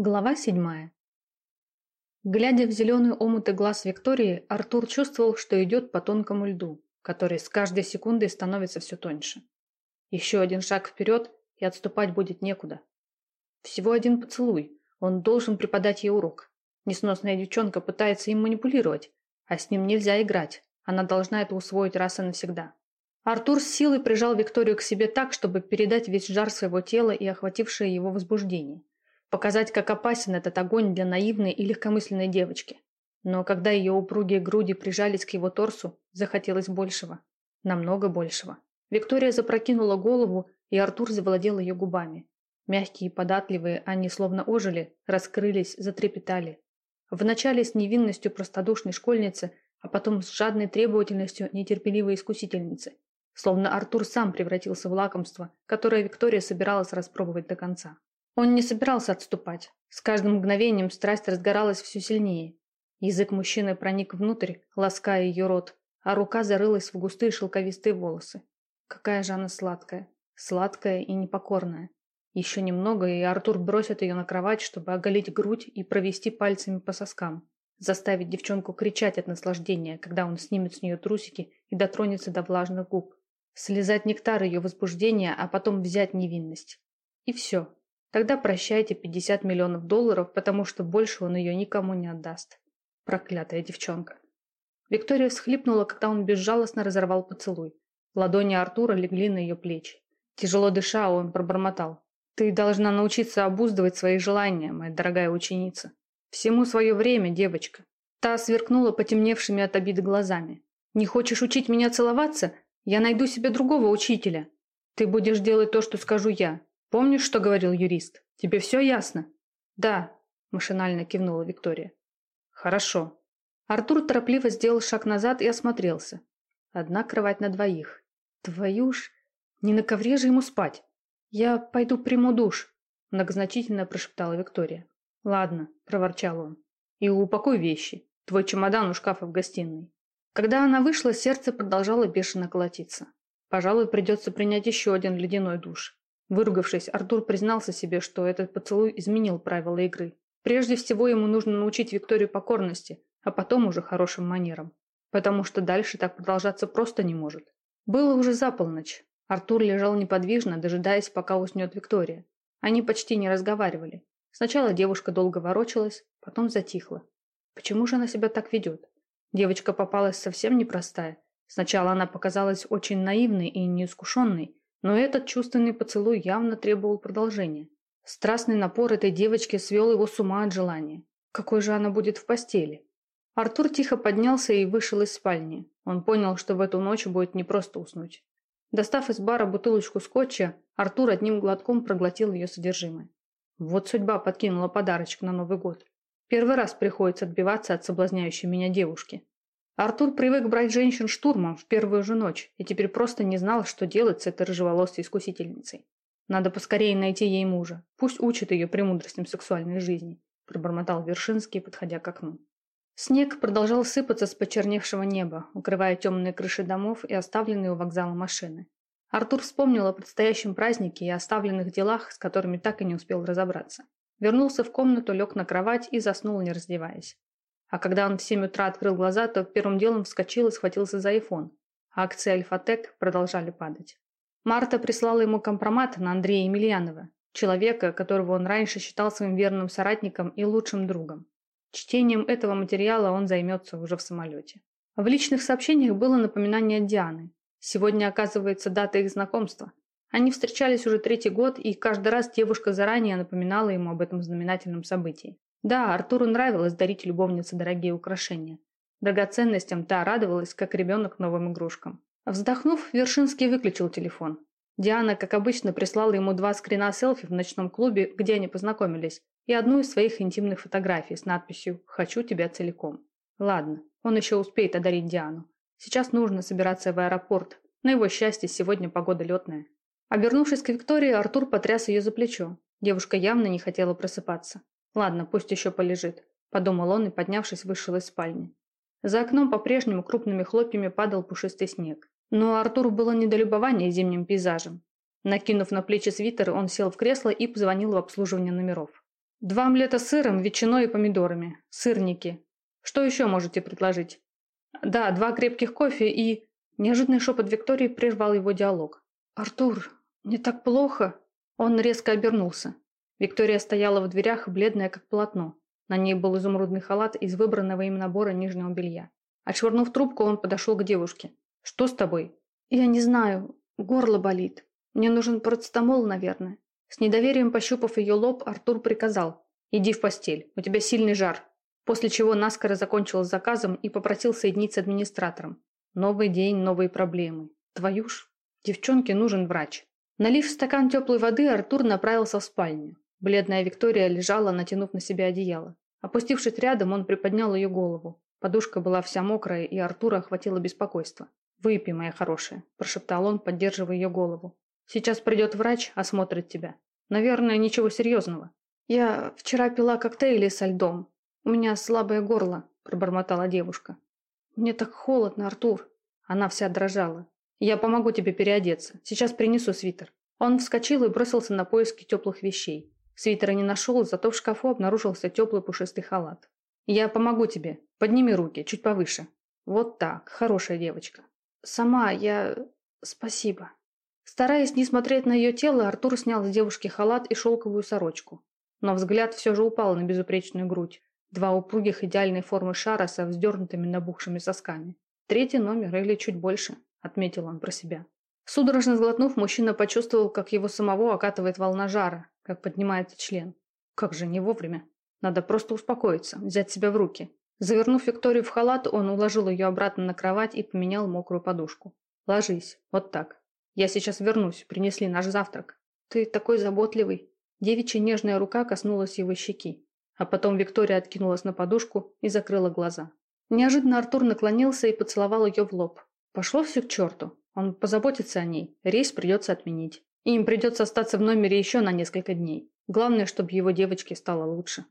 Глава седьмая. Глядя в зеленый омуты глаз Виктории, Артур чувствовал, что идет по тонкому льду, который с каждой секундой становится все тоньше. Еще один шаг вперед, и отступать будет некуда. Всего один поцелуй, он должен преподать ей урок. Несносная девчонка пытается им манипулировать, а с ним нельзя играть, она должна это усвоить раз и навсегда. Артур с силой прижал Викторию к себе так, чтобы передать весь жар своего тела и охватившее его возбуждение. Показать, как опасен этот огонь для наивной и легкомысленной девочки. Но когда ее упругие груди прижались к его торсу, захотелось большего. Намного большего. Виктория запрокинула голову, и Артур завладел ее губами. Мягкие и податливые, они словно ожили, раскрылись, затрепетали. Вначале с невинностью простодушной школьницы, а потом с жадной требовательностью нетерпеливой искусительницы. Словно Артур сам превратился в лакомство, которое Виктория собиралась распробовать до конца. Он не собирался отступать. С каждым мгновением страсть разгоралась все сильнее. Язык мужчины проник внутрь, лаская ее рот, а рука зарылась в густые шелковистые волосы. Какая же она сладкая. Сладкая и непокорная. Еще немного, и Артур бросит ее на кровать, чтобы оголить грудь и провести пальцами по соскам. Заставить девчонку кричать от наслаждения, когда он снимет с нее трусики и дотронется до влажных губ. Слезать нектар ее возбуждения, а потом взять невинность. И все. Тогда прощайте 50 миллионов долларов, потому что больше он ее никому не отдаст. Проклятая девчонка. Виктория всхлипнула, когда он безжалостно разорвал поцелуй. Ладони Артура легли на ее плечи. Тяжело дыша, он пробормотал. «Ты должна научиться обуздывать свои желания, моя дорогая ученица. Всему свое время, девочка». Та сверкнула потемневшими от обиды глазами. «Не хочешь учить меня целоваться? Я найду себе другого учителя. Ты будешь делать то, что скажу я. Помнишь, что говорил юрист? Тебе все ясно? Да, машинально кивнула Виктория. Хорошо. Артур торопливо сделал шаг назад и осмотрелся. Одна кровать на двоих. Твою ж, не на ковре же ему спать. Я пойду приму душ, многозначительно прошептала Виктория. Ладно, проворчал он. И упакуй вещи. Твой чемодан у шкафа в гостиной. Когда она вышла, сердце продолжало бешено колотиться. Пожалуй, придется принять еще один ледяной душ. Выругавшись, Артур признался себе, что этот поцелуй изменил правила игры. Прежде всего ему нужно научить Викторию покорности, а потом уже хорошим манерам. Потому что дальше так продолжаться просто не может. Было уже за полночь. Артур лежал неподвижно, дожидаясь, пока уснет Виктория. Они почти не разговаривали. Сначала девушка долго ворочалась, потом затихла. Почему же она себя так ведет? Девочка попалась совсем непростая. Сначала она показалась очень наивной и неискушенной, но этот чувственный поцелуй явно требовал продолжения. Страстный напор этой девочки свел его с ума от желания. Какой же она будет в постели? Артур тихо поднялся и вышел из спальни. Он понял, что в эту ночь будет непросто уснуть. Достав из бара бутылочку скотча, Артур одним глотком проглотил ее содержимое. Вот судьба подкинула подарочек на Новый год. Первый раз приходится отбиваться от соблазняющей меня девушки. Артур привык брать женщин штурмом в первую же ночь и теперь просто не знал, что делать с этой рыжеволосой искусительницей. Надо поскорее найти ей мужа. Пусть учит ее премудростям сексуальной жизни, пробормотал Вершинский, подходя к окну. Снег продолжал сыпаться с почерневшего неба, укрывая темные крыши домов и оставленные у вокзала машины. Артур вспомнил о предстоящем празднике и оставленных делах, с которыми так и не успел разобраться. Вернулся в комнату, лег на кровать и заснул, не раздеваясь. А когда он в 7 утра открыл глаза, то первым делом вскочил и схватился за iPhone. Акции Альфатек продолжали падать. Марта прислала ему компромат на Андрея Емельянова, человека, которого он раньше считал своим верным соратником и лучшим другом. Чтением этого материала он займется уже в самолете. В личных сообщениях было напоминание Дианы. Сегодня оказывается дата их знакомства. Они встречались уже третий год, и каждый раз девушка заранее напоминала ему об этом знаменательном событии. Да, Артуру нравилось дарить любовнице дорогие украшения. Драгоценностям та радовалась, как ребенок новым игрушкам. Вздохнув, Вершинский выключил телефон. Диана, как обычно, прислала ему два скрина селфи в ночном клубе, где они познакомились, и одну из своих интимных фотографий с надписью «Хочу тебя целиком». Ладно, он еще успеет одарить Диану. Сейчас нужно собираться в аэропорт. На его счастье, сегодня погода летная. Обернувшись к Виктории, Артур потряс ее за плечо. Девушка явно не хотела просыпаться. Ладно, пусть еще полежит, подумал он и, поднявшись, вышел из спальни. За окном по-прежнему крупными хлопьями падал пушистый снег. Но Артуру было недолюбование зимним пейзажем. Накинув на плечи свитер, он сел в кресло и позвонил в обслуживание номеров. Два омлета с сыром, ветчиной и помидорами. Сырники. Что еще можете предложить? Да, два крепких кофе и... Неожиданный шепот Виктории прервал его диалог. «Артур, не так плохо?» Он резко обернулся. Виктория стояла в дверях, бледная как полотно. На ней был изумрудный халат из выбранного им набора нижнего белья. Отшвырнув трубку, он подошел к девушке. «Что с тобой?» «Я не знаю. Горло болит. Мне нужен парацетамол, наверное». С недоверием пощупав ее лоб, Артур приказал. «Иди в постель. У тебя сильный жар». После чего наскоро закончил с заказом и попросил соединиться с администратором. Новый день, новые проблемы. Твою ж. Девчонке нужен врач. Налив стакан теплой воды, Артур направился в спальню. Бледная Виктория лежала, натянув на себя одеяло. Опустившись рядом, он приподнял ее голову. Подушка была вся мокрая, и Артура охватило беспокойство. «Выпей, моя хорошая», – прошептал он, поддерживая ее голову. «Сейчас придет врач, осмотрит тебя. Наверное, ничего серьезного». «Я вчера пила коктейли со льдом. У меня слабое горло», – пробормотала девушка. «Мне так холодно, Артур». Она вся дрожала. «Я помогу тебе переодеться. Сейчас принесу свитер». Он вскочил и бросился на поиски теплых вещей. Свитера не нашел, зато в шкафу обнаружился теплый пушистый халат. «Я помогу тебе. Подними руки, чуть повыше». «Вот так. Хорошая девочка». «Сама я... Спасибо». Стараясь не смотреть на ее тело, Артур снял с девушки халат и шелковую сорочку. Но взгляд все же упал на безупречную грудь. Два упругих идеальной формы шара со вздернутыми набухшими сосками. Третий номер или чуть больше, отметил он про себя. Судорожно сглотнув, мужчина почувствовал, как его самого окатывает волна жара, как поднимается член. Как же не вовремя. Надо просто успокоиться, взять себя в руки. Завернув Викторию в халат, он уложил ее обратно на кровать и поменял мокрую подушку. «Ложись. Вот так. Я сейчас вернусь. Принесли наш завтрак». «Ты такой заботливый». Девичья нежная рука коснулась его щеки. А потом Виктория откинулась на подушку и закрыла глаза. Неожиданно Артур наклонился и поцеловал ее в лоб. Пошло все к черту. Он позаботится о ней. Рейс придется отменить. Им придется остаться в номере еще на несколько дней. Главное, чтобы его девочке стало лучше.